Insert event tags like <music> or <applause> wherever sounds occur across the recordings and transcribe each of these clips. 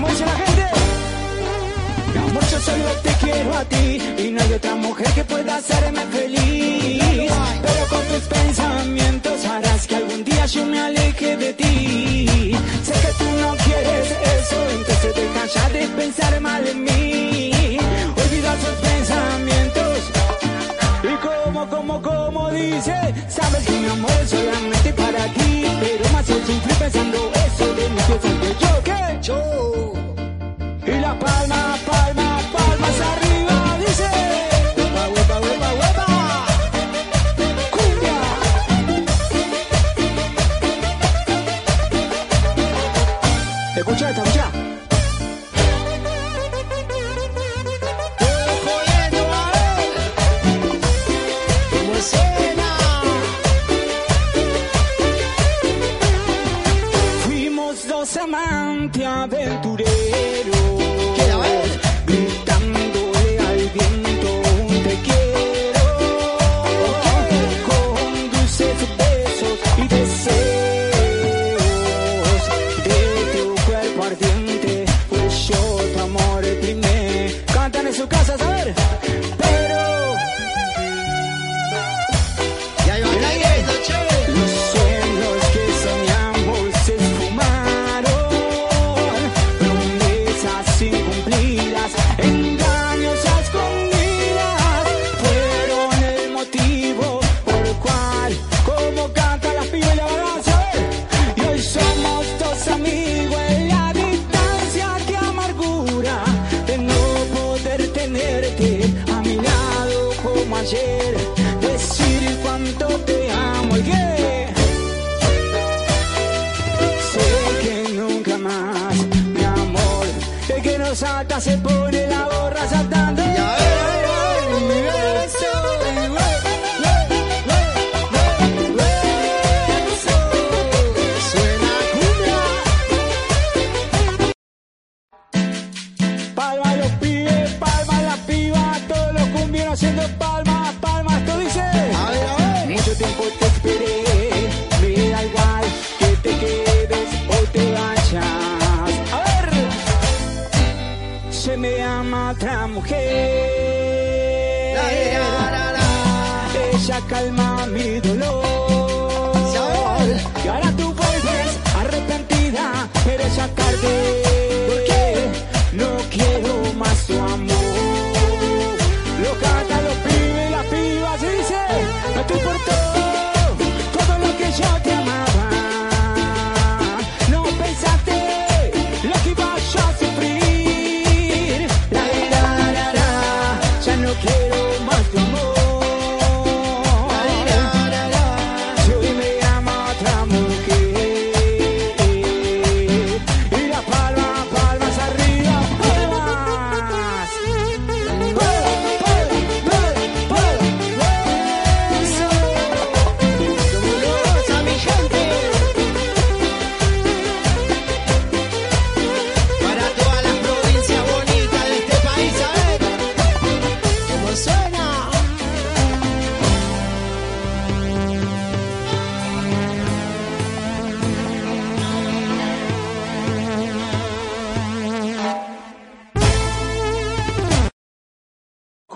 ¿Cómo dice la gente? Mi amor, solo te quiero a ti y no hay otra mujer que pueda hacerme feliz. Pero con tus pensamientos harás que algún día yo me aleje de ti. Sé que tú no quieres eso, entonces deja ya de pensar mal en mí. Olvida tus pensamientos como, como, como dice. Sabes que mi amor es solamente para ti. Pero más el sufrir pensando eso de mí, que soy yo, que yo. Y la palma, palma, palmas arriba. aguardiente, pues yo tu amor primé. Cantan en su casa, a ver. se me ama otra mujer. Ella calma mi dolor. Y ahora tú vuelves arrepentida, eres sacarte. Porque no quiero.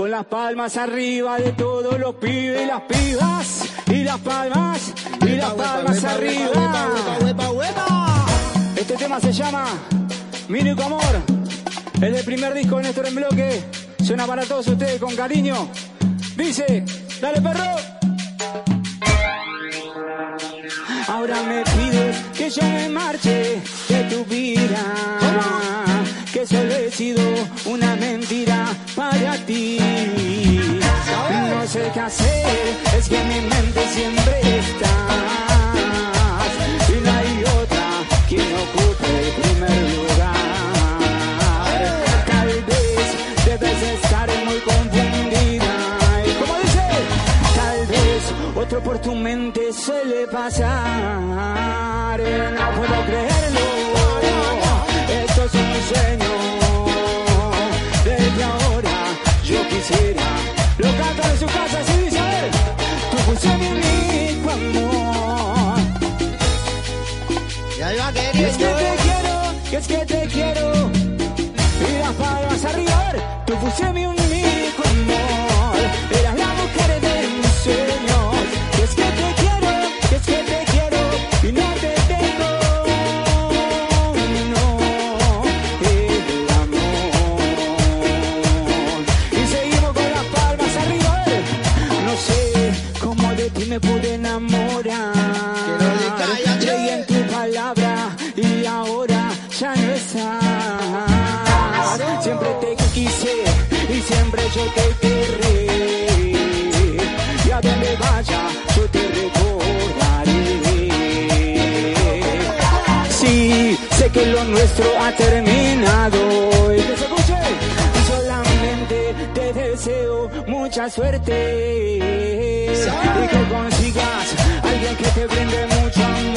Con las palmas arriba de todos los pibes y las pibas. Y las palmas, y las palmas arriba. Este tema se llama Mínico Amor. Es el primer disco de Néstor en bloque. Suena para todos ustedes con cariño. Dice, dale perro. Ahora me pides que yo me marche de tu vida. Que solo he sido una mentira para ti. No sé qué hacer, es que mi mente siempre estás. Y no hay otra quien ocupe el primer lugar. Tal vez debes estar muy confundida. Y como dice, tal vez otro por tu mente suele pasar. No puedo creerlo, y es que te quiero. Y las palmas arriba, a ver, tú fuiste mi único mucha suerte. Y que consigas alguien que te brinde mucho amor.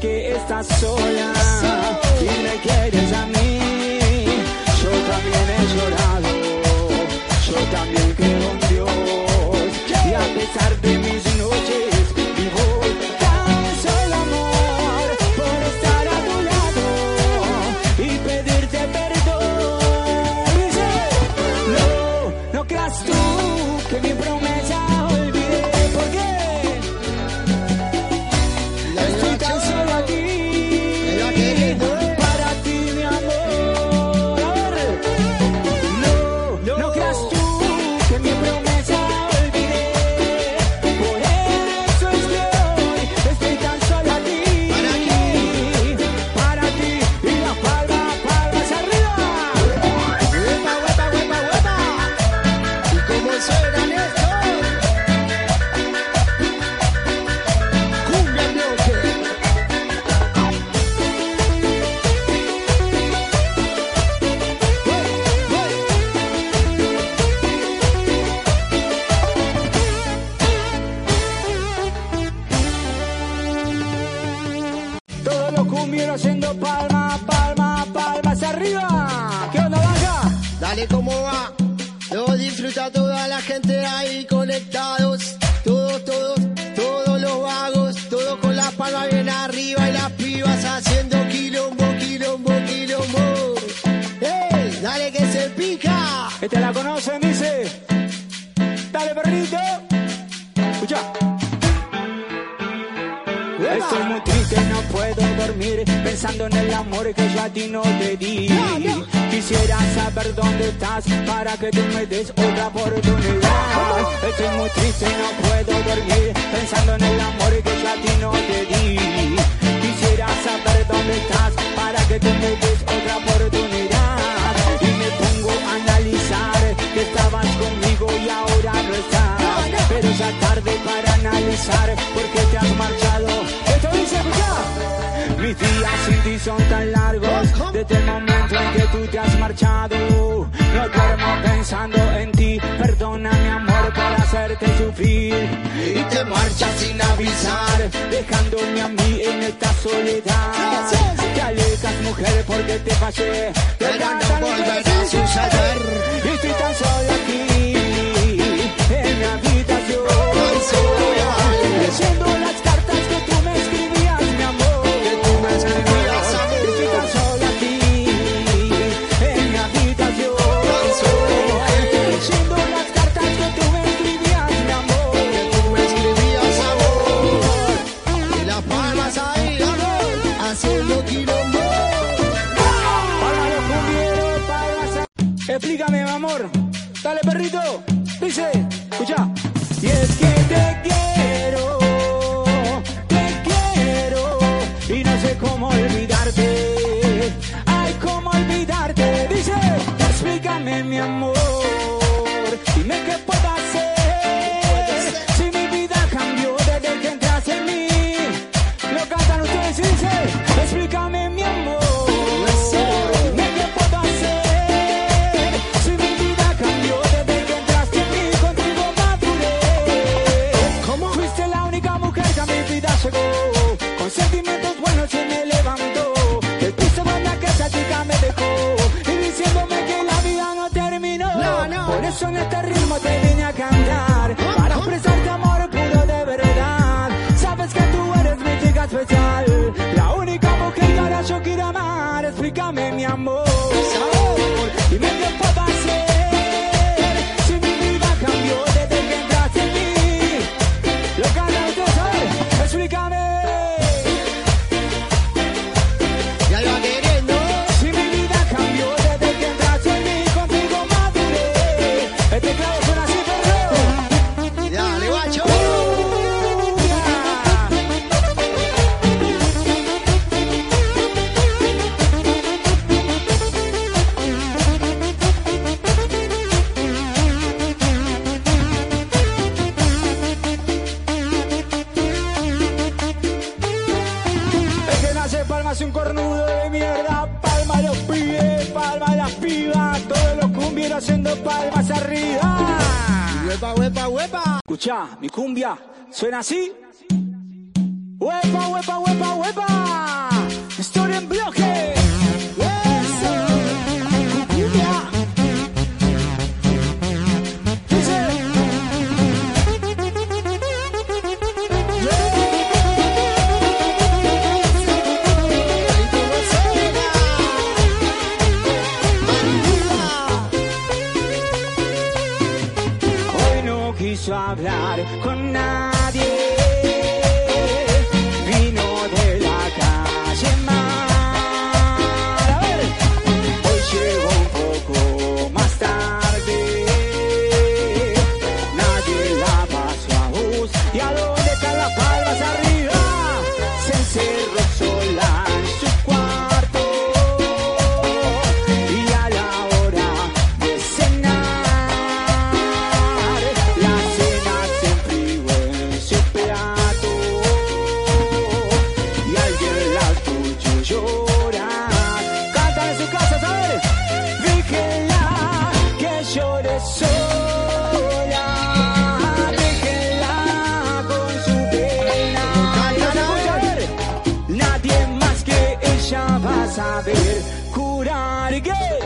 Que estás sola y me quieres a mí. Yo también he llorado, yo también creo en Dios. Y a pesar de mis cumbiero yendo palma, palma, palma arriba. ¿Qué onda, baja? Dale, ¿cómo va? Lo disfruta toda la gente ahí conectados. Todos, todos, todos los vagos. Todos con las palmas bien arriba y las pibas haciendo quilombo, quilombo, quilombo. ¡Ey! Dale que se pica. Este la conocen, dice. Dale, perrito. Escucha. Estoy muy triste, pensando en el amor que yo a ti no te di. Quisiera saber dónde estás para que tú me des otra oportunidad. Estoy muy triste y no puedo dormir pensando en el amor que yo a ti no te di. Quisiera saber dónde estás para que tú me des otra oportunidad. Y me pongo a analizar que estabas conmigo y ahora no estás. Pero ya tarde para analizar porque te has marchado. Mis días sin ti son tan largos desde el momento en que tú te has marchado. No duermo pensando en ti, perdona mi amor por hacerte sufrir. Y te marchas sin avisar, dejándome a mí en esta soledad. Te alejas mujer porque te fallé, pero no volverá a suceder. Y estoy tan solo aquí, en mi habitación. Soy, siendo las Cuido. así saber curaré.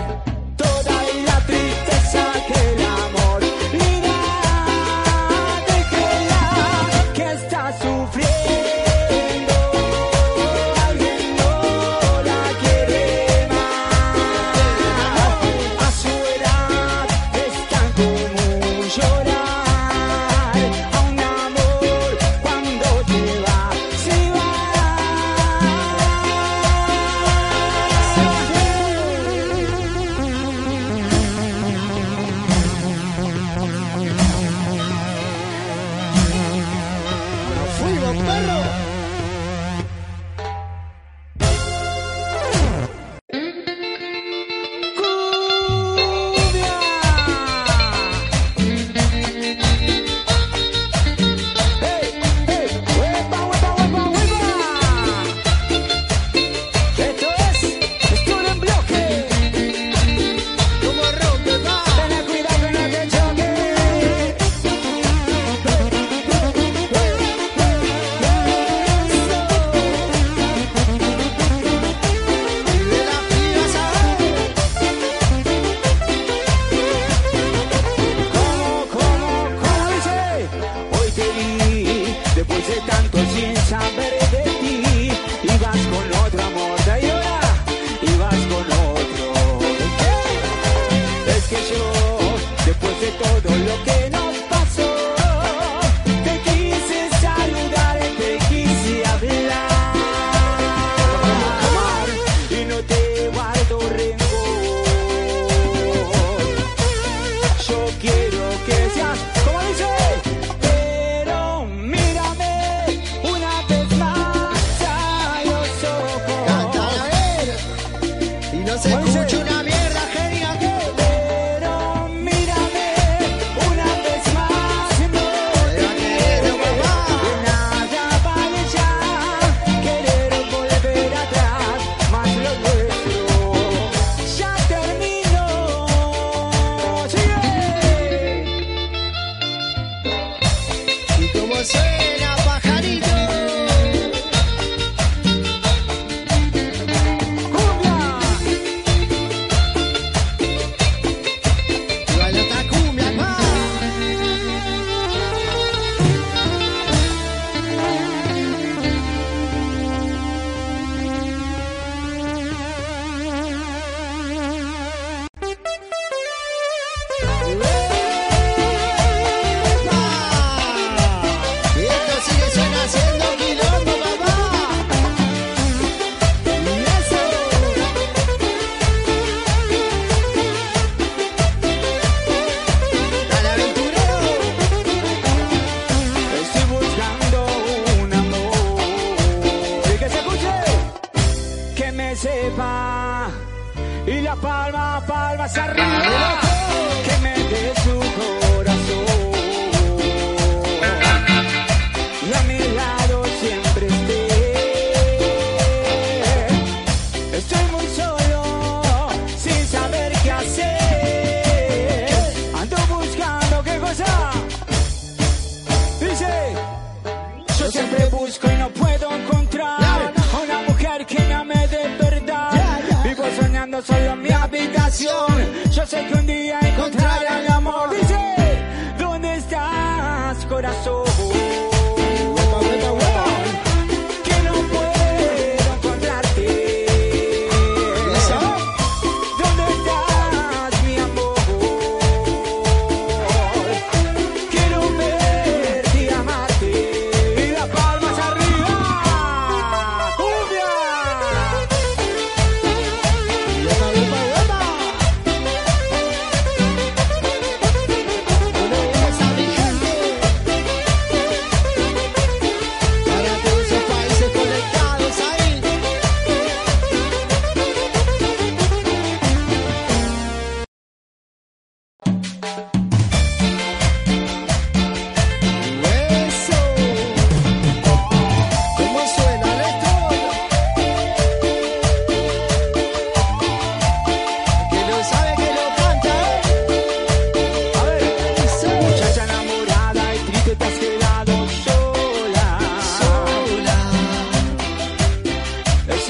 solo en mi habitación. Yo sé que un día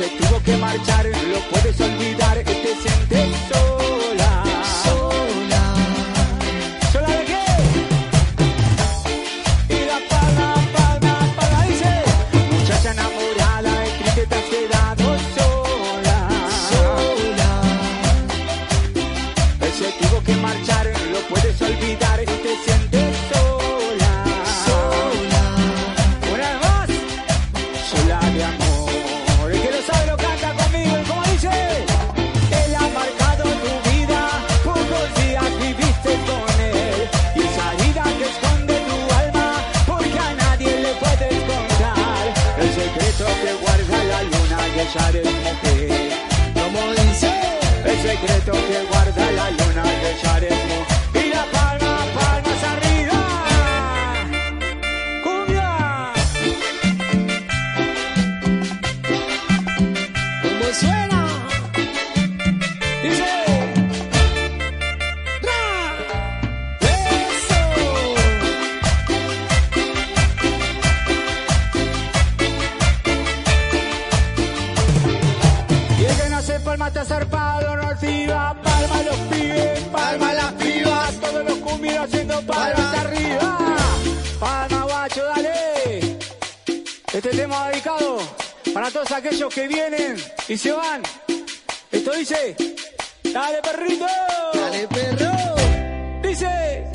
se tuvo que marchar, lo puedes olvidar, este te sientes solo. tema zarpado, no olvida. Palma los pibes, palma las pibas. Todos los cumbios haciendo palmas arriba. Palma, guacho, dale. Este tema dedicado para todos aquellos que vienen y se van. Esto dice, dale perrito. Dale perro. Dice.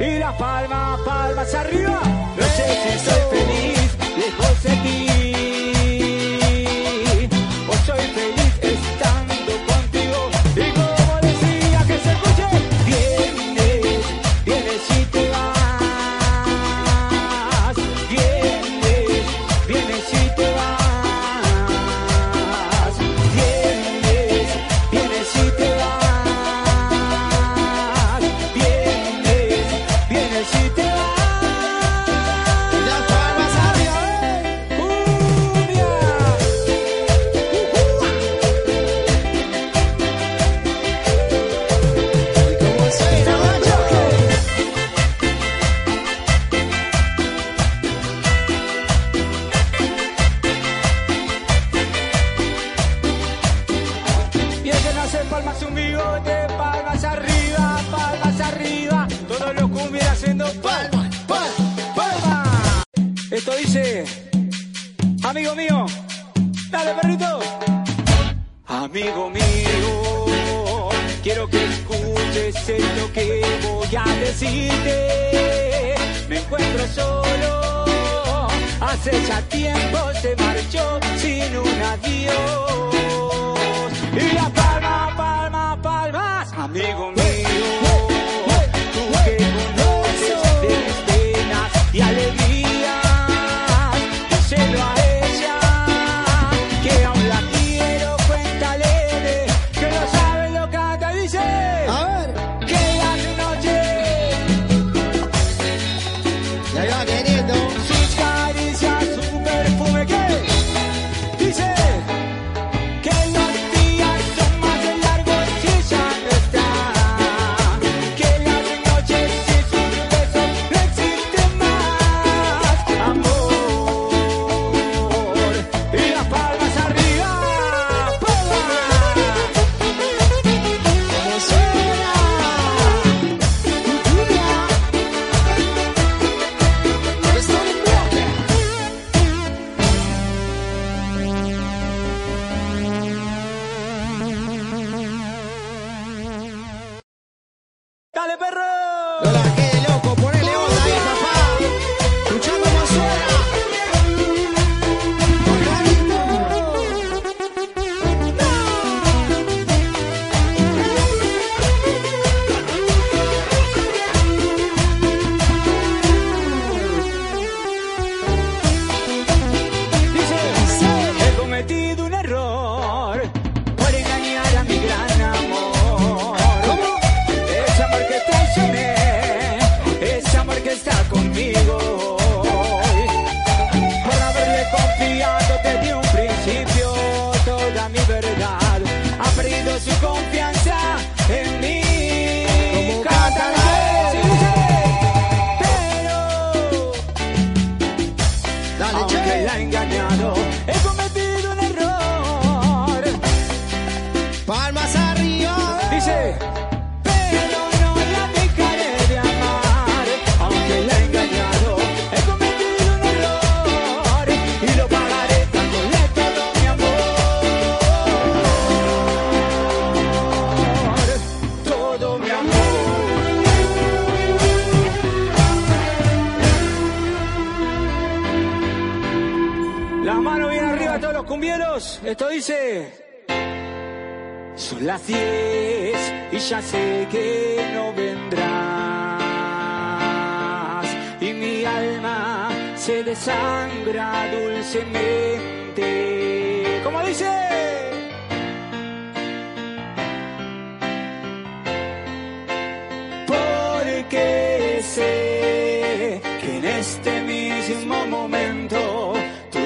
y la palma, palmas arriba. No sé si soy feliz lejos de ti o soy feliz. me encuentro solo. Hace ya tiempo se marchó sin un adiós. Y la palma, palma, palmas, amigo mío. esto dice... Son las 10 y ya sé que no vendrás. Y mi alma se desangra dulcemente. como dice?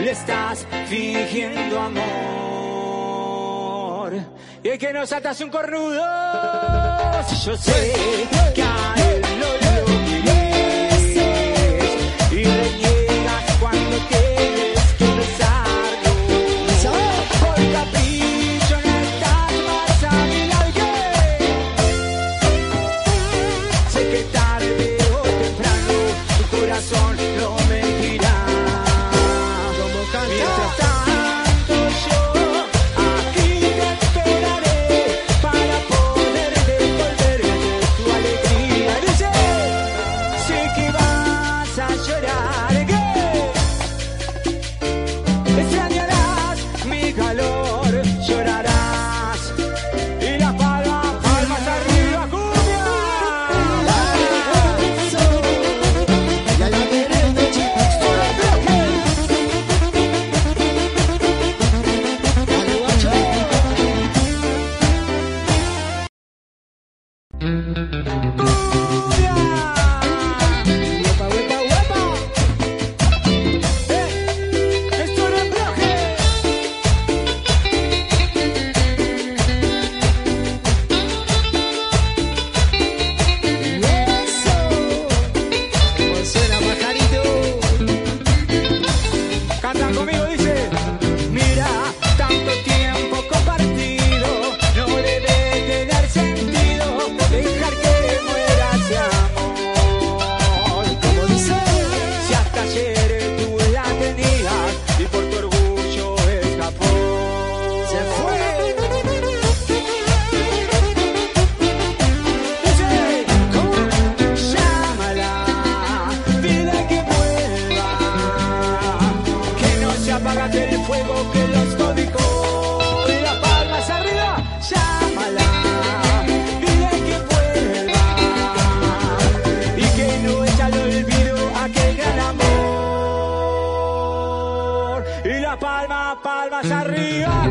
le estás fingiendo amor. Y es que nos atas un cornudo. Yo sé que a él no lo quieres. Y le llegas cuando quieres que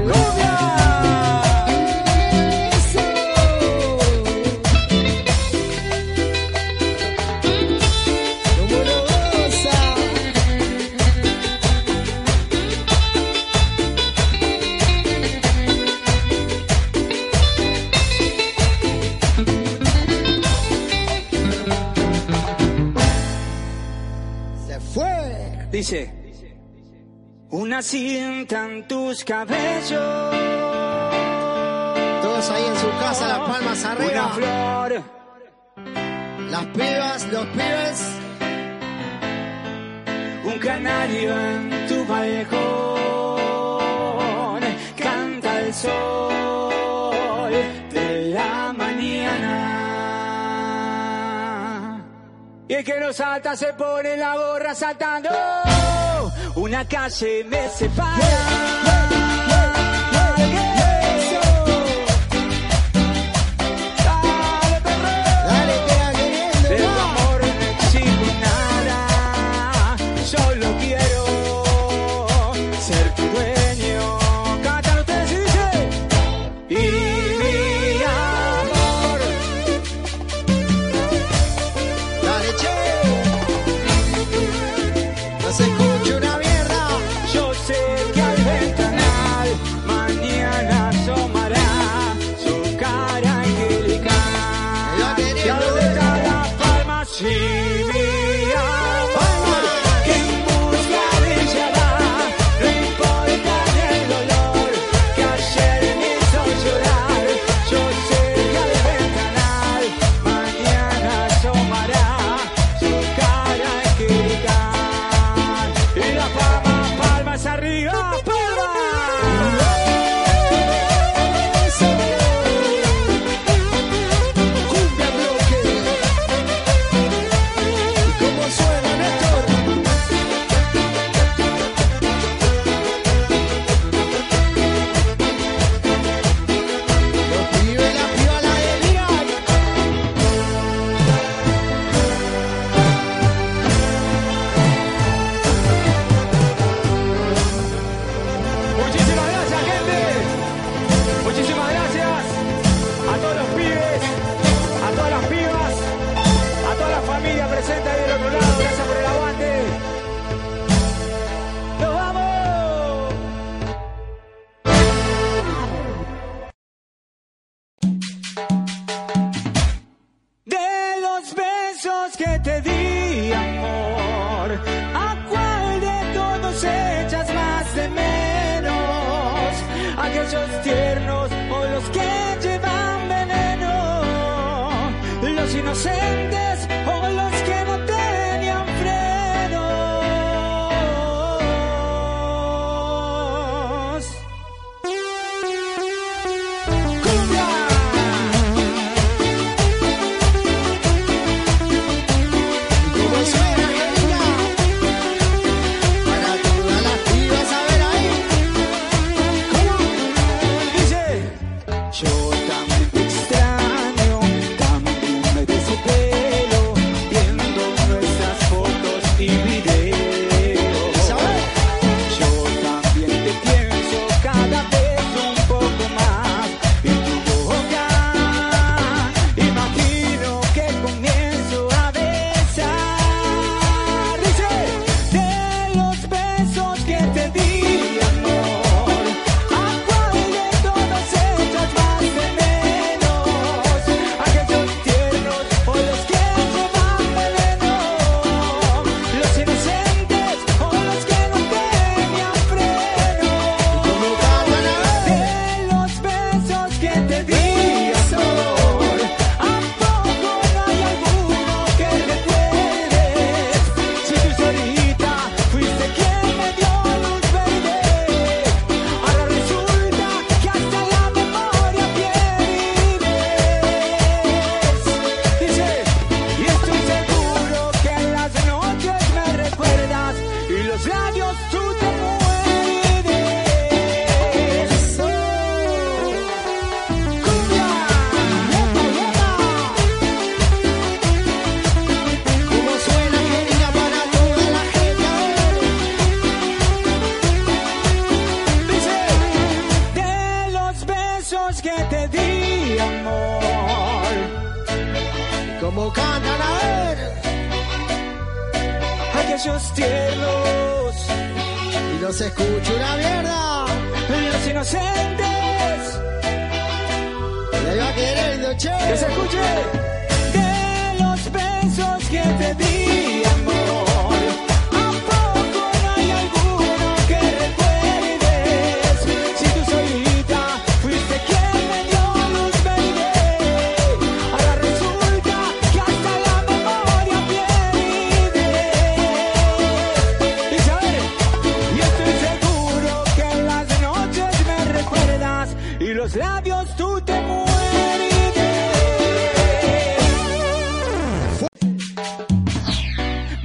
Glory. tus cabellos. Todos ahí en su casa, las palmas arriba. Una flor. Las pibas, los pibes. Un canario en tu balcón. Canta el sol de la mañana. Y el que no salta se pone la gorra saltando. Una calle me separa.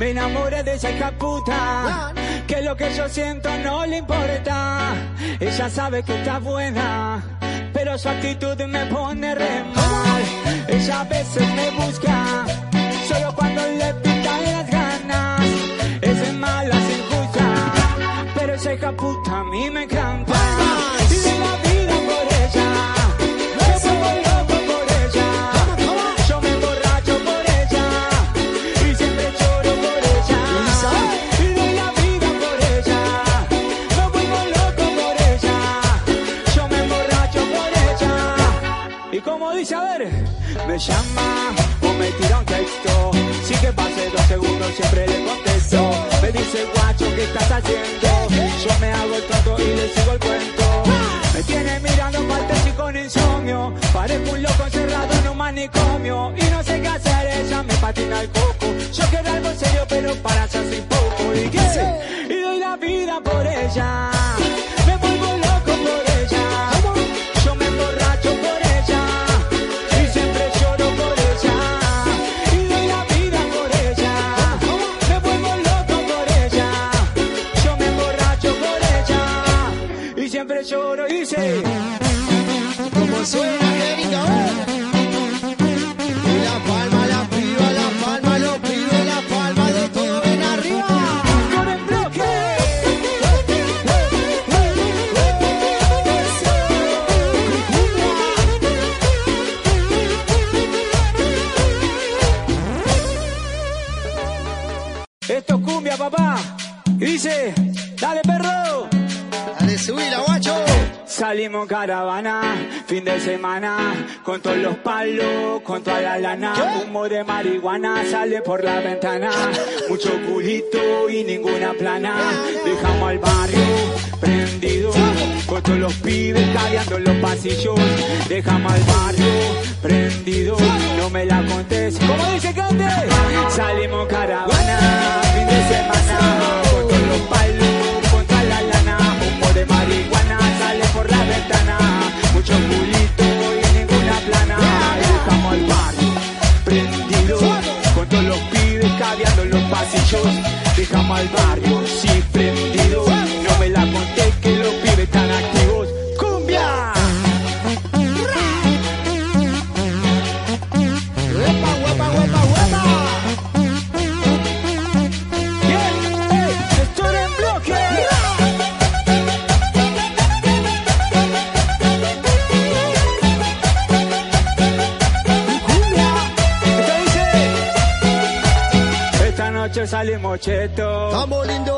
Me enamoré de esa hija puta, que lo que yo siento no le importa. Ella sabe que está buena, pero su actitud me pone re mal. Ella a veces me busca, solo cuando le pican las ganas. Es mala justa, pero esa hija puta a mí me encanta. Me llama o me tira un texto. Sí que pase dos segundos, siempre le contesto. Me dice, guacho, ¿qué estás haciendo? Yo me hago el tonto y le sigo el cuento. Me tiene mirando partes y con insomnio. Parezco un loco encerrado en un manicomio. Y no sé qué hacer, ella me patina el coco. Yo quiero algo serio, pero para hacer sin poco. ¿Y qué? Y doy la vida por ella. Semana, con todos los palos, con toda la lana, humo de marihuana sale por la ventana, mucho culito y ninguna plana, dejamos al barrio prendido, con todos los pibes cadeando en los pasillos, dejamos al barrio prendido, no me la contés, como dice Cante, salimos caravana, los pibes cadeando en los pasillos, dejamos al barrio cheto. Lindo.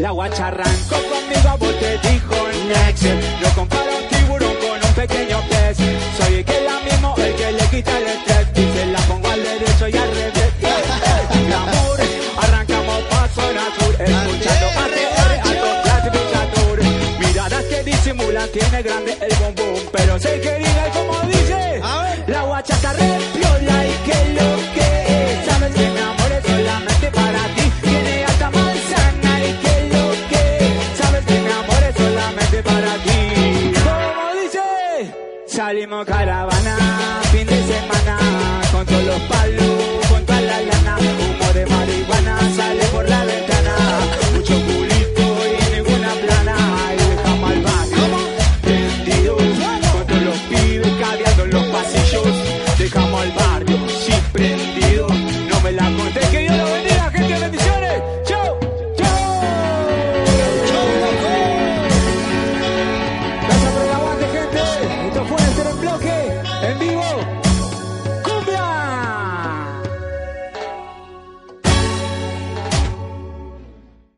La guacha arrancó conmigo a vos te dijo next. Lo comparo a un tiburón con un pequeño pez. Soy el que la mismo, el que le quita el estrés. Dice la pongo al derecho y al revés. <laughs> Arrancamos pa' zona sur. Escuchando ATR, alto clase pichatur. Miradas que disimulan, tiene grande el bombón. Pero sé que diga y como dice. La guacha está salimos caravana, fin